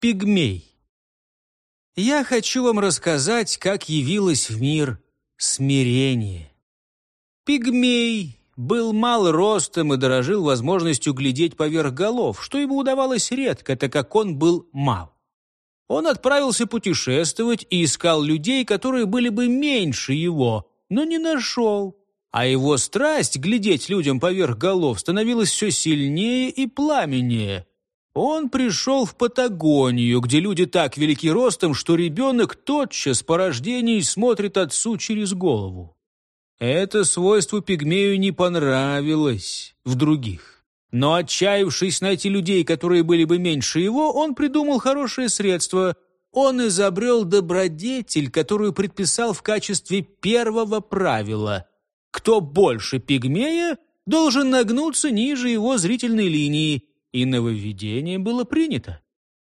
Пигмей. Я хочу вам рассказать, как явилось в мир смирение. Пигмей был мал ростом и дорожил возможностью глядеть поверх голов, что ему удавалось редко, так как он был мал. Он отправился путешествовать и искал людей, которые были бы меньше его, но не нашел. А его страсть глядеть людям поверх голов становилась все сильнее и пламеннее. Он пришел в Патагонию, где люди так велики ростом, что ребенок тотчас по рождению смотрит отцу через голову. Это свойство пигмею не понравилось в других. Но отчаявшись найти людей, которые были бы меньше его, он придумал хорошее средство. Он изобрел добродетель, которую предписал в качестве первого правила. Кто больше пигмея, должен нагнуться ниже его зрительной линии, и нововведение было принято.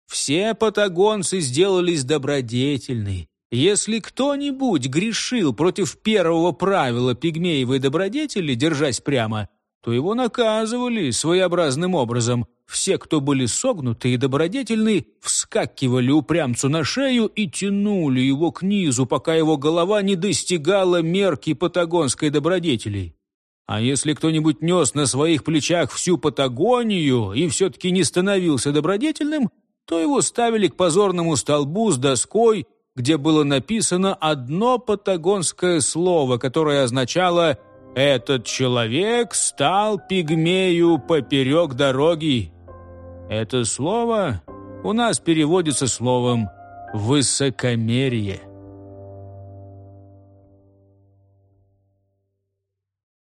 Все патагонцы сделались добродетельны. Если кто-нибудь грешил против первого правила пигмеевой добродетели, держась прямо, то его наказывали своеобразным образом. Все, кто были согнуты и добродетельны, вскакивали упрямцу на шею и тянули его к низу, пока его голова не достигала мерки патагонской добродетели. А если кто-нибудь нес на своих плечах всю Патагонию и все-таки не становился добродетельным, то его ставили к позорному столбу с доской, где было написано одно патагонское слово, которое означало «Этот человек стал пигмею поперек дороги». Это слово у нас переводится словом «высокомерие».